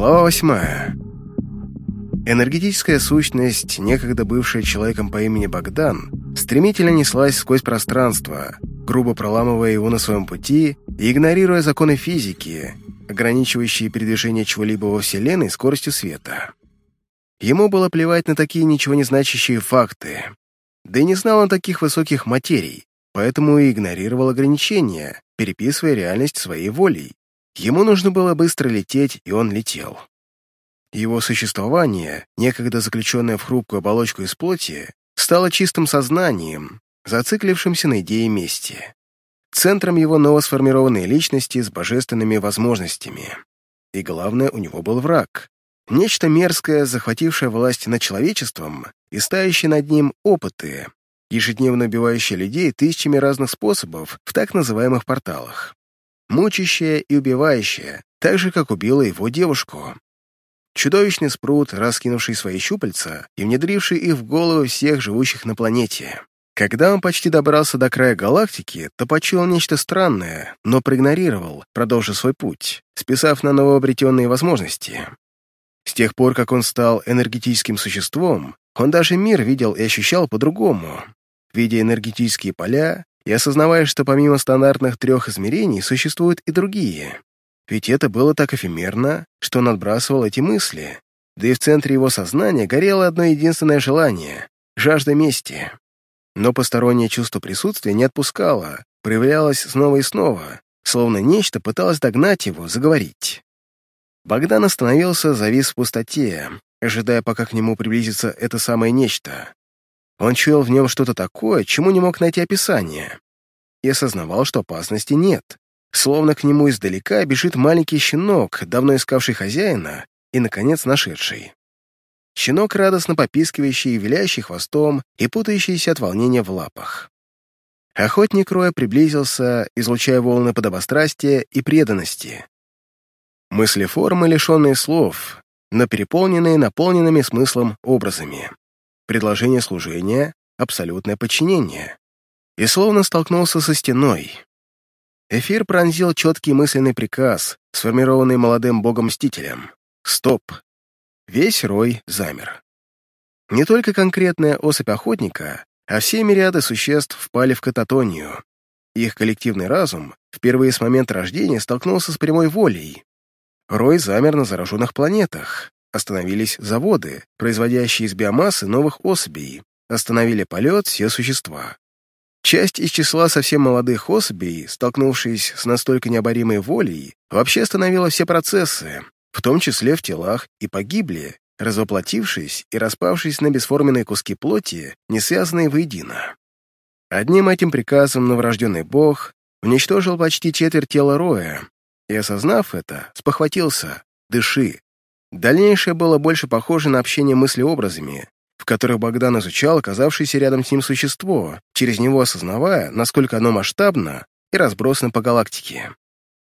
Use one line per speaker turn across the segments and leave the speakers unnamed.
Глава восьмая. Энергетическая сущность, некогда бывшая человеком по имени Богдан, стремительно неслась сквозь пространство, грубо проламывая его на своем пути и игнорируя законы физики, ограничивающие передвижение чего-либо во Вселенной скоростью света. Ему было плевать на такие ничего не значащие факты. Да и не знал он таких высоких материй, поэтому и игнорировал ограничения, переписывая реальность своей волей. Ему нужно было быстро лететь, и он летел. Его существование, некогда заключенное в хрупкую оболочку из плоти, стало чистым сознанием, зациклившимся на идее мести. Центром его новосформированной личности с божественными возможностями. И главное, у него был враг. Нечто мерзкое, захватившее власть над человечеством и ставящее над ним опыты, ежедневно убивающее людей тысячами разных способов в так называемых порталах мучащая и убивающая, так же, как убила его девушку. Чудовищный спрут, раскинувший свои щупальца и внедривший их в голову всех живущих на планете. Когда он почти добрался до края галактики, то почуял нечто странное, но проигнорировал, продолжив свой путь, списав на новообретенные возможности. С тех пор, как он стал энергетическим существом, он даже мир видел и ощущал по-другому, видя энергетические поля, и осознавая, что помимо стандартных трех измерений существуют и другие. Ведь это было так эфемерно, что он отбрасывал эти мысли, да и в центре его сознания горело одно единственное желание — жажда мести. Но постороннее чувство присутствия не отпускало, проявлялось снова и снова, словно нечто пыталось догнать его, заговорить. Богдан остановился, завис в пустоте, ожидая, пока к нему приблизится это самое нечто. Он чуял в нем что-то такое, чему не мог найти описание. И осознавал, что опасности нет. Словно к нему издалека бежит маленький щенок, давно искавший хозяина и, наконец, нашедший. Щенок, радостно попискивающий виляющий хвостом и путающийся от волнения в лапах. Охотник Роя приблизился, излучая волны подобострастия и преданности. Мысли формы, лишенные слов, но переполненные наполненными смыслом образами предложение служения, абсолютное подчинение. И словно столкнулся со стеной. Эфир пронзил четкий мысленный приказ, сформированный молодым богом-мстителем. Стоп. Весь рой замер. Не только конкретная особь охотника, а все мириады существ впали в кататонию. Их коллективный разум впервые с момента рождения столкнулся с прямой волей. Рой замер на зараженных планетах, Остановились заводы, производящие из биомассы новых особей. Остановили полет все существа. Часть из числа совсем молодых особей, столкнувшись с настолько необоримой волей, вообще остановила все процессы, в том числе в телах, и погибли, развоплотившись и распавшись на бесформенные куски плоти, не связанные воедино. Одним этим приказом новорожденный бог уничтожил почти четверть тела Роя, и, осознав это, спохватился «Дыши, Дальнейшее было больше похоже на общение мыслеобразами, в которых Богдан изучал оказавшееся рядом с ним существо, через него осознавая, насколько оно масштабно и разбросано по галактике.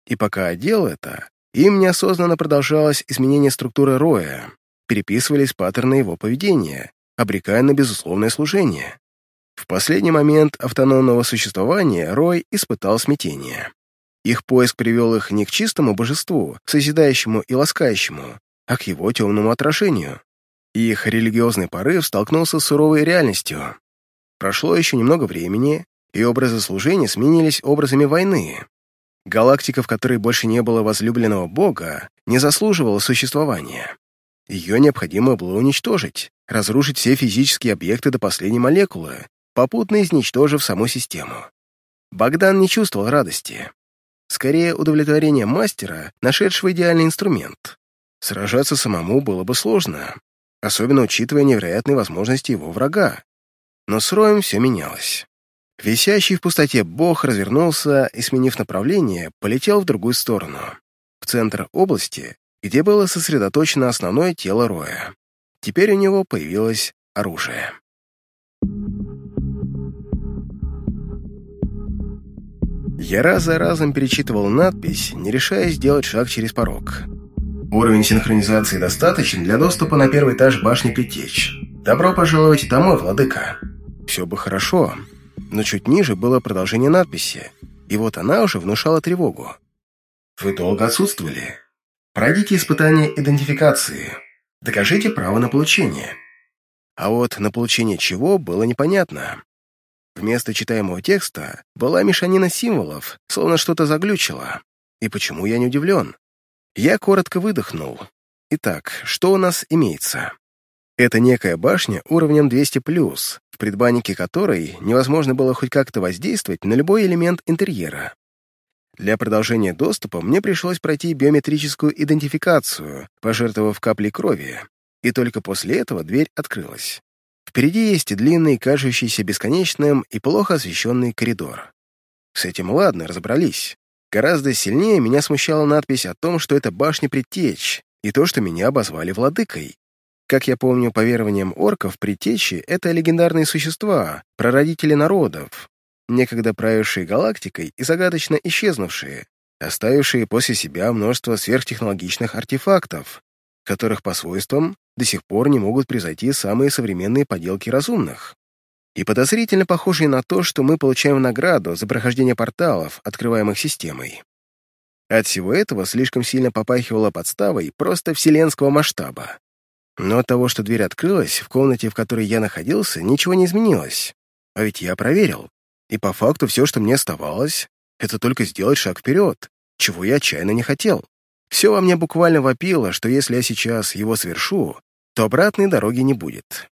И пока делал это, им неосознанно продолжалось изменение структуры Роя, переписывались паттерны его поведения, обрекая на безусловное служение. В последний момент автономного существования Рой испытал смятение. Их поиск привел их не к чистому божеству, созидающему и ласкающему, а к его темному отражению. Их религиозный порыв столкнулся с суровой реальностью. Прошло еще немного времени, и образы служения сменились образами войны. Галактика, в которой больше не было возлюбленного бога, не заслуживала существования. Ее необходимо было уничтожить, разрушить все физические объекты до последней молекулы, попутно изничтожив саму систему. Богдан не чувствовал радости. Скорее, удовлетворение мастера, нашедшего идеальный инструмент. Сражаться самому было бы сложно, особенно учитывая невероятные возможности его врага. Но с Роем все менялось. Висящий в пустоте бог развернулся и, сменив направление, полетел в другую сторону, в центр области, где было сосредоточено основное тело Роя. Теперь у него появилось оружие. Я раз за разом перечитывал надпись, не решаясь сделать шаг через порог. Уровень синхронизации достаточен для доступа на первый этаж башни Петеч. Добро пожаловать домой, владыка. Все бы хорошо, но чуть ниже было продолжение надписи, и вот она уже внушала тревогу. Вы долго отсутствовали? Пройдите испытание идентификации. Докажите право на получение. А вот на получение чего было непонятно. Вместо читаемого текста была мешанина символов, словно что-то заглючило. И почему я не удивлен? Я коротко выдохнул. Итак, что у нас имеется? Это некая башня уровнем 200+, в предбаннике которой невозможно было хоть как-то воздействовать на любой элемент интерьера. Для продолжения доступа мне пришлось пройти биометрическую идентификацию, пожертвовав каплей крови, и только после этого дверь открылась. Впереди есть длинный, кажущийся бесконечным и плохо освещенный коридор. С этим ладно, разобрались. Гораздо сильнее меня смущала надпись о том, что это башня предтеч, и то, что меня обозвали владыкой. Как я помню, по верованиям орков, предтечи — это легендарные существа, прародители народов, некогда правившие галактикой и загадочно исчезнувшие, оставившие после себя множество сверхтехнологичных артефактов, которых по свойствам до сих пор не могут превзойти самые современные поделки разумных. И подозрительно похожие на то, что мы получаем награду за прохождение порталов, открываемых системой. От всего этого слишком сильно попахивало подставой просто вселенского масштаба. Но от того, что дверь открылась, в комнате, в которой я находился, ничего не изменилось. А ведь я проверил. И по факту все, что мне оставалось, это только сделать шаг вперед, чего я отчаянно не хотел. Все во мне буквально вопило, что если я сейчас его совершу, то обратной дороги не будет.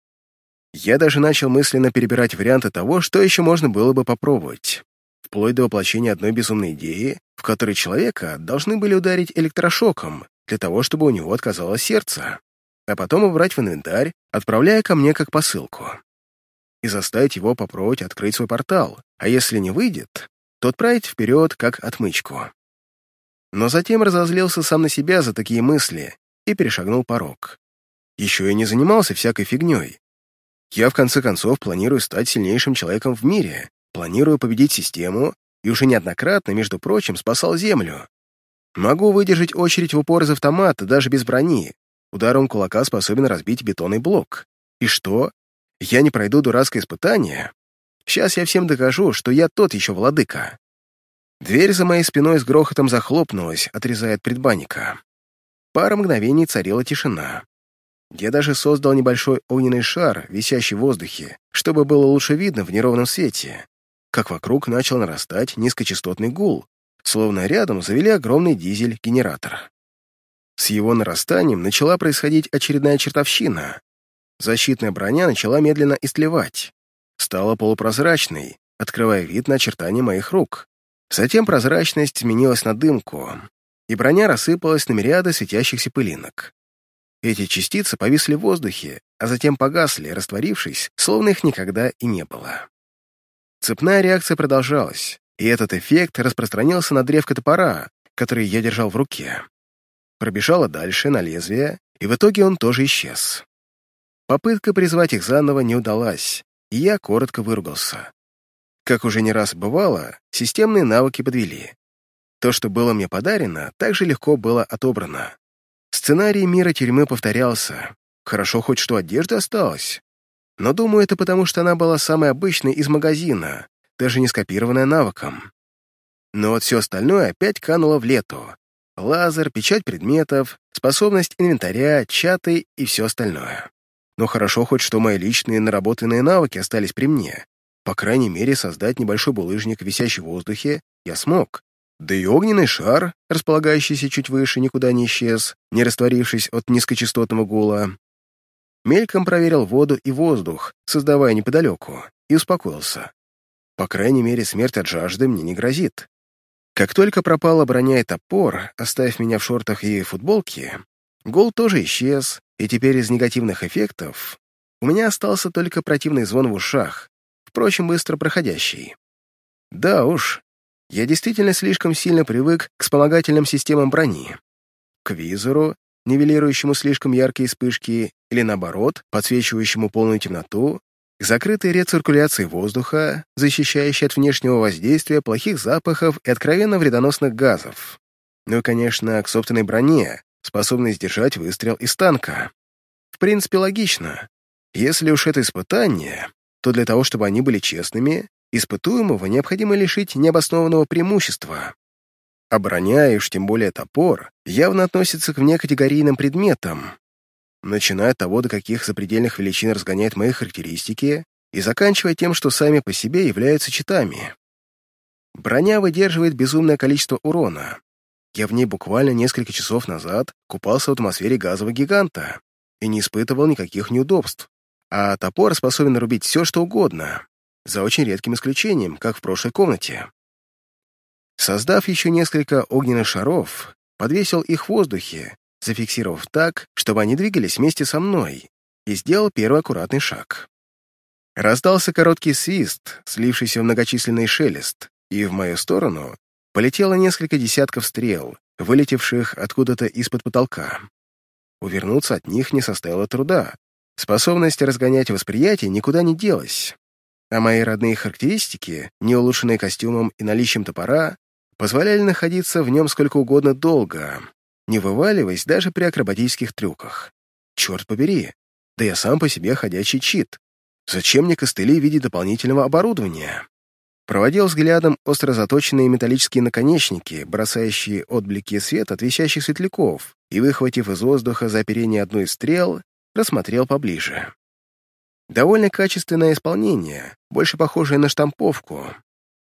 Я даже начал мысленно перебирать варианты того, что еще можно было бы попробовать, вплоть до воплощения одной безумной идеи, в которой человека должны были ударить электрошоком для того, чтобы у него отказалось сердце, а потом убрать в инвентарь, отправляя ко мне как посылку и заставить его попробовать открыть свой портал, а если не выйдет, то отправить вперед как отмычку. Но затем разозлился сам на себя за такие мысли и перешагнул порог. Еще и не занимался всякой фигней. Я, в конце концов, планирую стать сильнейшим человеком в мире, планирую победить систему и уже неоднократно, между прочим, спасал Землю. Могу выдержать очередь в упор из автомата даже без брони. Ударом кулака способен разбить бетонный блок. И что? я не пройду дурацкое испытание, сейчас я всем докажу, что я тот еще владыка. Дверь за моей спиной с грохотом захлопнулась, отрезая от предбанника. Пара мгновений царила тишина. Я даже создал небольшой огненный шар, висящий в воздухе, чтобы было лучше видно в неровном свете, как вокруг начал нарастать низкочастотный гул, словно рядом завели огромный дизель-генератор. С его нарастанием начала происходить очередная чертовщина, Защитная броня начала медленно истлевать. Стала полупрозрачной, открывая вид на очертания моих рук. Затем прозрачность сменилась на дымку, и броня рассыпалась на мириады светящихся пылинок. Эти частицы повисли в воздухе, а затем погасли, растворившись, словно их никогда и не было. Цепная реакция продолжалась, и этот эффект распространился на древко топора, который я держал в руке. Пробежала дальше, на лезвие, и в итоге он тоже исчез. Попытка призвать их заново не удалась, и я коротко выругался. Как уже не раз бывало, системные навыки подвели. То, что было мне подарено, также легко было отобрано. Сценарий мира тюрьмы повторялся. Хорошо хоть что одежда осталась. Но думаю, это потому, что она была самой обычной из магазина, даже не скопированная навыком. Но вот все остальное опять кануло в лету. Лазер, печать предметов, способность инвентаря, чаты и все остальное. Но хорошо хоть, что мои личные наработанные навыки остались при мне. По крайней мере, создать небольшой булыжник, висящий в воздухе, я смог. Да и огненный шар, располагающийся чуть выше, никуда не исчез, не растворившись от низкочастотного гула. Мельком проверил воду и воздух, создавая неподалеку, и успокоился. По крайней мере, смерть от жажды мне не грозит. Как только пропала броня и топор, оставив меня в шортах и футболке, гол тоже исчез, и теперь из негативных эффектов у меня остался только противный звон в ушах, впрочем, быстро проходящий. Да уж, я действительно слишком сильно привык к вспомогательным системам брони. К визору, нивелирующему слишком яркие вспышки, или наоборот, подсвечивающему полную темноту, к закрытой рециркуляции воздуха, защищающей от внешнего воздействия плохих запахов и откровенно вредоносных газов. Ну и, конечно, к собственной броне, способный сдержать выстрел из танка. В принципе, логично. Если уж это испытание, то для того, чтобы они были честными, испытуемого необходимо лишить необоснованного преимущества. А броня, и уж тем более топор, явно относятся к внекатегорийным предметам, начиная от того, до каких запредельных величин разгоняет мои характеристики, и заканчивая тем, что сами по себе являются читами. Броня выдерживает безумное количество урона. Я в ней буквально несколько часов назад купался в атмосфере газового гиганта и не испытывал никаких неудобств. А топор способен рубить все, что угодно, за очень редким исключением, как в прошлой комнате. Создав еще несколько огненных шаров, подвесил их в воздухе, зафиксировав так, чтобы они двигались вместе со мной, и сделал первый аккуратный шаг. Раздался короткий свист, слившийся в многочисленный шелест, и в мою сторону полетело несколько десятков стрел, вылетевших откуда-то из-под потолка. Увернуться от них не составило труда. Способность разгонять восприятие никуда не делась. А мои родные характеристики, не улучшенные костюмом и наличием топора, позволяли находиться в нем сколько угодно долго, не вываливаясь даже при акробатических трюках. Черт побери, да я сам по себе ходячий чит. Зачем мне костыли в виде дополнительного оборудования? Проводил взглядом остро заточенные металлические наконечники, бросающие отблики света от висящих светляков, и, выхватив из воздуха за оперение одной из стрел, рассмотрел поближе. Довольно качественное исполнение, больше похожее на штамповку,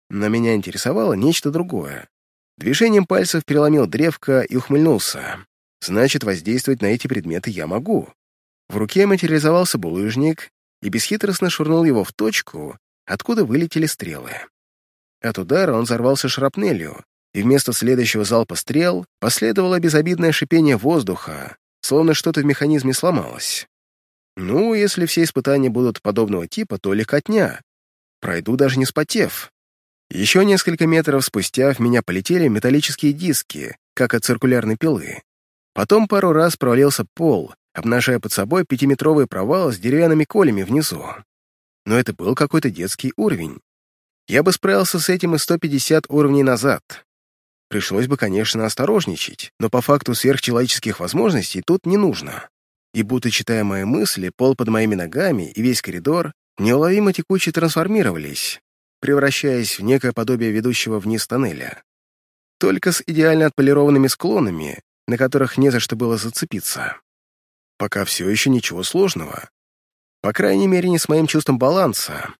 но меня интересовало нечто другое. Движением пальцев переломил древко и ухмыльнулся. Значит, воздействовать на эти предметы я могу. В руке материализовался булыжник и бесхитростно швырнул его в точку, откуда вылетели стрелы. От удара он взорвался шрапнелью, и вместо следующего залпа стрел последовало безобидное шипение воздуха, словно что-то в механизме сломалось. Ну, если все испытания будут подобного типа, то легкотня. Пройду даже не спотев. Еще несколько метров спустя в меня полетели металлические диски, как от циркулярной пилы. Потом пару раз провалился пол, обнажая под собой пятиметровый провал с деревянными колями внизу. Но это был какой-то детский уровень. Я бы справился с этим и 150 уровней назад. Пришлось бы, конечно, осторожничать, но по факту сверхчеловеческих возможностей тут не нужно. И будто читая мои мысли, пол под моими ногами и весь коридор неуловимо текуче трансформировались, превращаясь в некое подобие ведущего вниз тоннеля. Только с идеально отполированными склонами, на которых не за что было зацепиться. Пока все еще ничего сложного. По крайней мере, не с моим чувством баланса.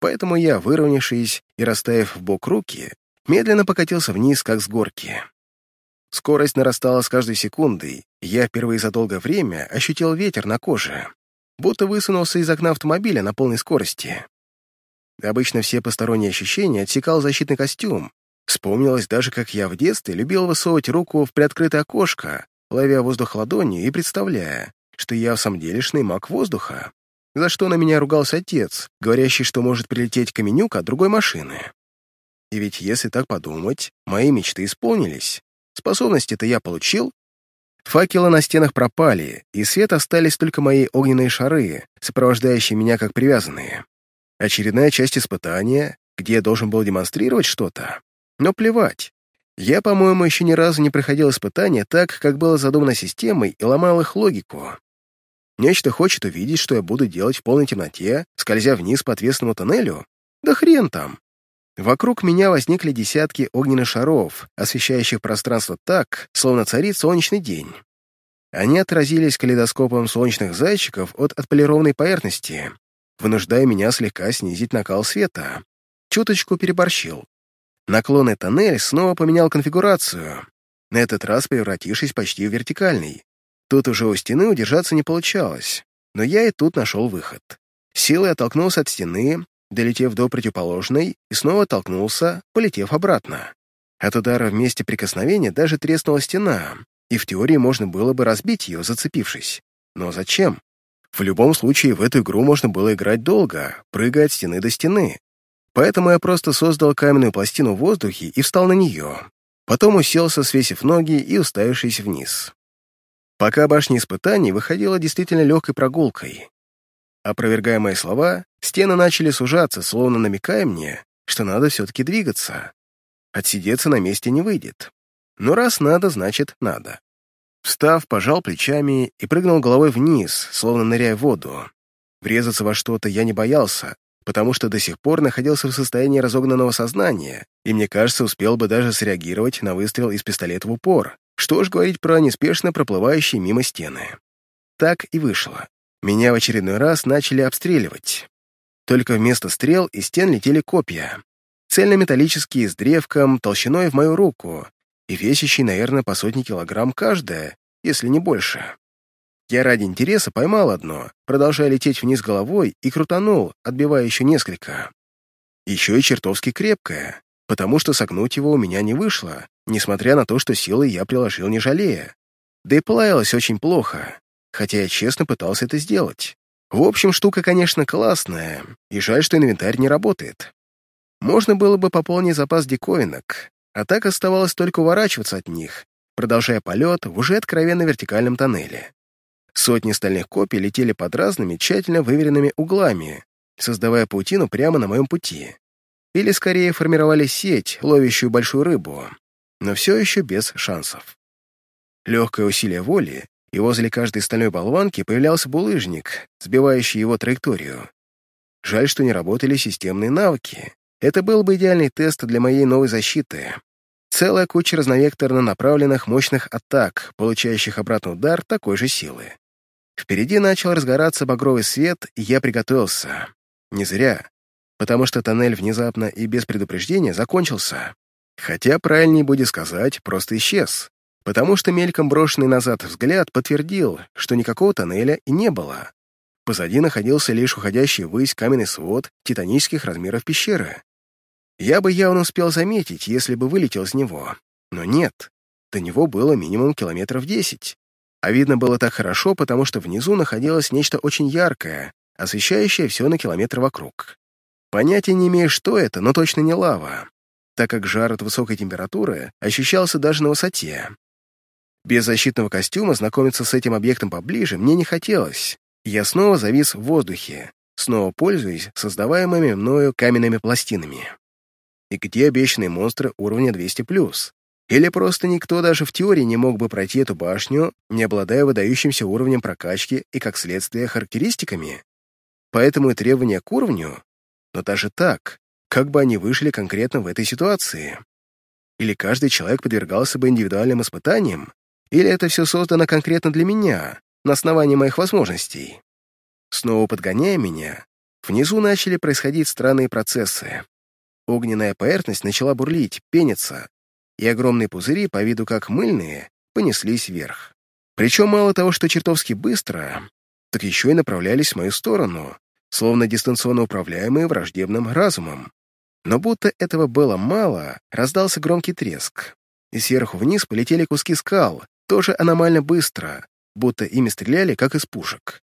Поэтому я, выровнявшись и расставив в бок руки, медленно покатился вниз, как с горки. Скорость нарастала с каждой секундой, я впервые за долгое время ощутил ветер на коже, будто высунулся из окна автомобиля на полной скорости. Обычно все посторонние ощущения отсекал защитный костюм. Вспомнилось даже, как я в детстве любил высовывать руку в приоткрытое окошко, ловя воздух ладонью и представляя, что я в самом делешный маг воздуха, за что на меня ругался отец, говорящий, что может прилететь каменюка от другой машины. И ведь если так подумать, мои мечты исполнились. Способности-то я получил. Факелы на стенах пропали, и свет остались только мои огненные шары, сопровождающие меня как привязанные. Очередная часть испытания, где я должен был демонстрировать что-то. Но плевать. Я, по-моему, еще ни разу не проходил испытания так, как было задумано системой, и ломал их логику. Нечто хочет увидеть, что я буду делать в полной темноте, скользя вниз по отвесному тоннелю? Да хрен там. Вокруг меня возникли десятки огненных шаров, освещающих пространство так, словно царит солнечный день. Они отразились калейдоскопом солнечных зайчиков от отполированной поверхности, вынуждая меня слегка снизить накал света. Чуточку переборщил. Наклонный тоннель снова поменял конфигурацию, на этот раз превратившись почти в вертикальный. Тут уже у стены удержаться не получалось, но я и тут нашел выход. Силой оттолкнулся от стены, долетев до противоположной, и снова оттолкнулся, полетев обратно. От удара в месте прикосновения даже треснула стена, и в теории можно было бы разбить ее, зацепившись. Но зачем? В любом случае, в эту игру можно было играть долго, прыгая от стены до стены. Поэтому я просто создал каменную пластину в воздухе и встал на нее. Потом уселся, свесив ноги и уставившись вниз. Пока башня испытаний выходила действительно легкой прогулкой. Опровергая мои слова, стены начали сужаться, словно намекая мне, что надо все-таки двигаться. Отсидеться на месте не выйдет. Но раз надо, значит надо. Встав, пожал плечами и прыгнул головой вниз, словно ныряя в воду. Врезаться во что-то я не боялся, потому что до сих пор находился в состоянии разогнанного сознания, и, мне кажется, успел бы даже среагировать на выстрел из пистолета в упор. Что ж говорить про неспешно проплывающие мимо стены. Так и вышло. Меня в очередной раз начали обстреливать. Только вместо стрел из стен летели копья. Цельнометаллические с древком, толщиной в мою руку, и весящие, наверное, по сотни килограмм каждая, если не больше. Я ради интереса поймал одно, продолжая лететь вниз головой, и крутанул, отбивая еще несколько. Еще и чертовски крепкое, потому что согнуть его у меня не вышло, несмотря на то, что силы я приложил не жалея. Да и плавилось очень плохо, хотя я честно пытался это сделать. В общем, штука, конечно, классная, и жаль, что инвентарь не работает. Можно было бы пополнить запас диковинок, а так оставалось только уворачиваться от них, продолжая полет в уже откровенно вертикальном тоннеле. Сотни стальных копий летели под разными, тщательно выверенными углами, создавая паутину прямо на моем пути. Или, скорее, формировали сеть, ловящую большую рыбу, но все еще без шансов. Легкое усилие воли, и возле каждой стальной болванки появлялся булыжник, сбивающий его траекторию. Жаль, что не работали системные навыки. Это был бы идеальный тест для моей новой защиты. Целая куча разновекторно направленных мощных атак, получающих обратный удар такой же силы. Впереди начал разгораться багровый свет, и я приготовился. Не зря, потому что тоннель внезапно и без предупреждения закончился. Хотя правильнее будет сказать, просто исчез потому что мельком брошенный назад взгляд подтвердил, что никакого тоннеля и не было. Позади находился лишь уходящий ввысь каменный свод титанических размеров пещеры. Я бы явно успел заметить, если бы вылетел из него. Но нет, до него было минимум километров десять. А видно было так хорошо, потому что внизу находилось нечто очень яркое, освещающее все на километр вокруг. Понятия не имею, что это, но точно не лава, так как жар от высокой температуры ощущался даже на высоте. Без защитного костюма знакомиться с этим объектом поближе мне не хотелось. Я снова завис в воздухе, снова пользуясь создаваемыми мною каменными пластинами. И где обещанные монстры уровня 200+. Или просто никто даже в теории не мог бы пройти эту башню, не обладая выдающимся уровнем прокачки и, как следствие, характеристиками? Поэтому и требования к уровню, но даже так, как бы они вышли конкретно в этой ситуации? Или каждый человек подвергался бы индивидуальным испытаниям, или это все создано конкретно для меня, на основании моих возможностей? Снова подгоняя меня, внизу начали происходить странные процессы. Огненная поверхность начала бурлить, пениться, и огромные пузыри, по виду как мыльные, понеслись вверх. Причем мало того, что чертовски быстро, так еще и направлялись в мою сторону, словно дистанционно управляемые враждебным разумом. Но будто этого было мало, раздался громкий треск, и сверху вниз полетели куски скал, тоже аномально быстро, будто ими стреляли, как из пушек.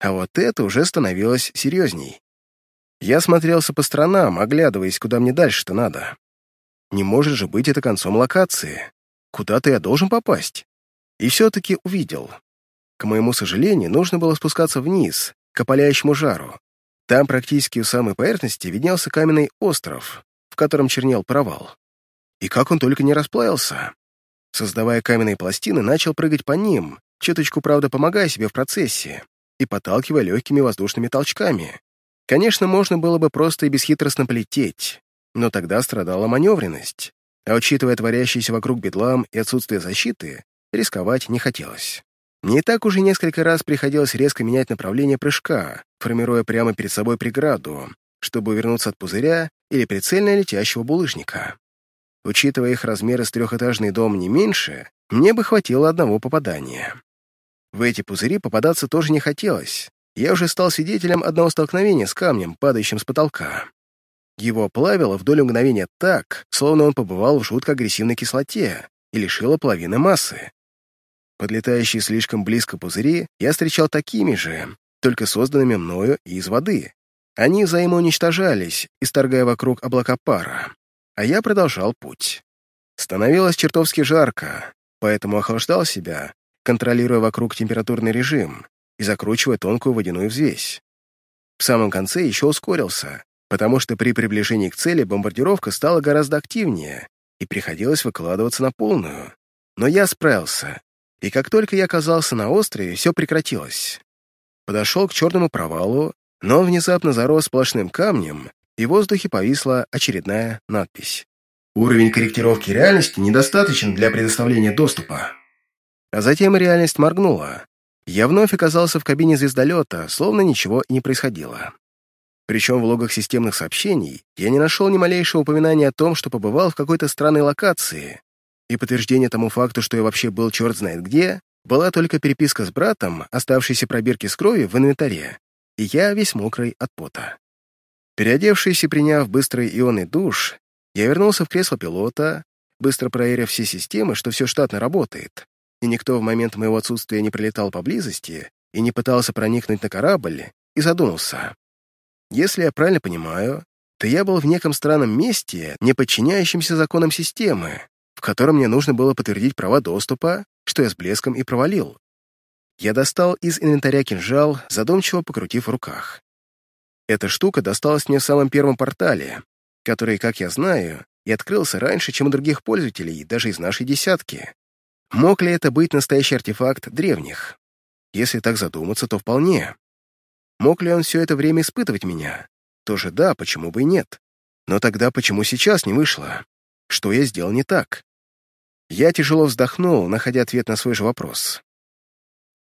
А вот это уже становилось серьезней. Я смотрелся по сторонам, оглядываясь, куда мне дальше-то надо. Не может же быть это концом локации. Куда-то я должен попасть. И все-таки увидел. К моему сожалению, нужно было спускаться вниз, к опаляющему жару. Там практически у самой поверхности виднелся каменный остров, в котором чернел провал. И как он только не расплавился. Создавая каменные пластины, начал прыгать по ним, чуточку, правда, помогая себе в процессе и подталкивая легкими воздушными толчками. Конечно, можно было бы просто и бесхитростно полететь, но тогда страдала маневренность, а учитывая творящийся вокруг бедлам и отсутствие защиты, рисковать не хотелось. Мне и так уже несколько раз приходилось резко менять направление прыжка, формируя прямо перед собой преграду, чтобы вернуться от пузыря или прицельно летящего булыжника. Учитывая их размеры с трехэтажный дом не меньше, мне бы хватило одного попадания. В эти пузыри попадаться тоже не хотелось. Я уже стал свидетелем одного столкновения с камнем, падающим с потолка. Его плавило в долю мгновения так, словно он побывал в жутко агрессивной кислоте и лишило половины массы. Подлетающие слишком близко пузыри я встречал такими же, только созданными мною из воды. Они взаимоуничтожались, исторгая вокруг облака пара а я продолжал путь. Становилось чертовски жарко, поэтому охлаждал себя, контролируя вокруг температурный режим и закручивая тонкую водяную взвесь. В самом конце еще ускорился, потому что при приближении к цели бомбардировка стала гораздо активнее и приходилось выкладываться на полную. Но я справился, и как только я оказался на острове, все прекратилось. Подошел к черному провалу но внезапно зарос сплошным камнем, и в воздухе повисла очередная надпись. Уровень корректировки реальности недостаточен для предоставления доступа. А затем реальность моргнула. Я вновь оказался в кабине звездолета, словно ничего и не происходило. Причем в логах системных сообщений я не нашел ни малейшего упоминания о том, что побывал в какой-то странной локации, и подтверждение тому факту, что я вообще был черт знает где, была только переписка с братом, оставшейся пробирки с крови в инвентаре, и я весь мокрый от пота. Переодевшись и приняв быстрый ионный душ, я вернулся в кресло пилота, быстро проверив все системы, что все штатно работает, и никто в момент моего отсутствия не прилетал поблизости и не пытался проникнуть на корабль, и задумался. Если я правильно понимаю, то я был в неком странном месте, не подчиняющемся законам системы, в котором мне нужно было подтвердить права доступа, что я с блеском и провалил. Я достал из инвентаря кинжал, задумчиво покрутив в руках. Эта штука досталась мне в самом первом портале, который, как я знаю, и открылся раньше, чем у других пользователей, даже из нашей десятки. Мог ли это быть настоящий артефакт древних? Если так задуматься, то вполне. Мог ли он все это время испытывать меня? Тоже да, почему бы и нет. Но тогда почему сейчас не вышло? Что я сделал не так? Я тяжело вздохнул, находя ответ на свой же вопрос.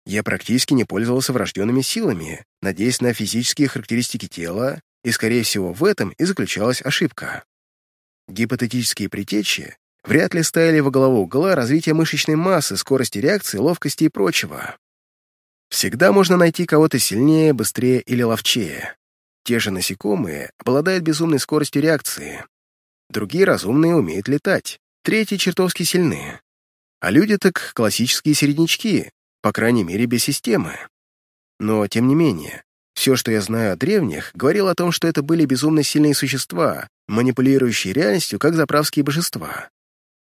Я практически не пользовался врожденными силами, надеясь на физические характеристики тела, и, скорее всего, в этом и заключалась ошибка. Гипотетические притечи вряд ли ставили во главу угла развития мышечной массы, скорости реакции, ловкости и прочего. Всегда можно найти кого-то сильнее, быстрее или ловчее. Те же насекомые обладают безумной скоростью реакции. Другие разумные умеют летать. Третьи чертовски сильны. А люди так классические середнячки, по крайней мере, без системы. Но, тем не менее, все, что я знаю о древних, говорило о том, что это были безумно сильные существа, манипулирующие реальностью как заправские божества.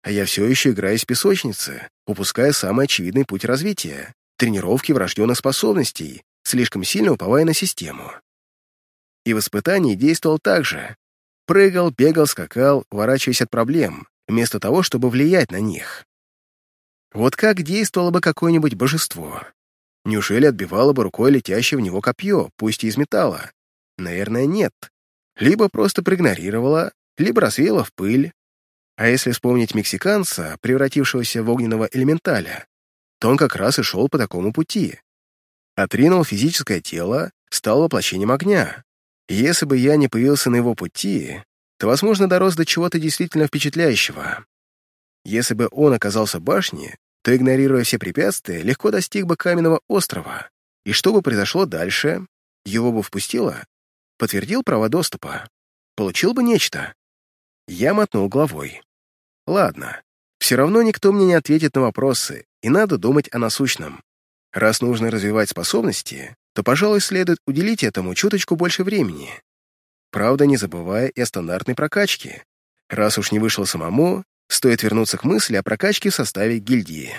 А я все еще играю с песочницы, упуская самый очевидный путь развития тренировки врожденных способностей, слишком сильно уповая на систему. И в испытании действовал так же. Прыгал, бегал, скакал, уворачиваясь от проблем, вместо того, чтобы влиять на них. Вот как действовало бы какое-нибудь божество? Неужели отбивало бы рукой летящее в него копье, пусть и из металла? Наверное, нет. Либо просто проигнорировало, либо развеяло в пыль. А если вспомнить мексиканца, превратившегося в огненного элементаля, то он как раз и шел по такому пути. Отринул физическое тело, стал воплощением огня. Если бы я не появился на его пути, то, возможно, дорос до чего-то действительно впечатляющего. Если бы он оказался в башне, то, игнорируя все препятствия, легко достиг бы каменного острова. И что бы произошло дальше? Его бы впустило? Подтвердил право доступа? Получил бы нечто? Я мотнул головой. Ладно, все равно никто мне не ответит на вопросы, и надо думать о насущном. Раз нужно развивать способности, то, пожалуй, следует уделить этому чуточку больше времени. Правда, не забывая и о стандартной прокачке. Раз уж не вышло самому, стоит вернуться к мысли о прокачке в составе гильдии.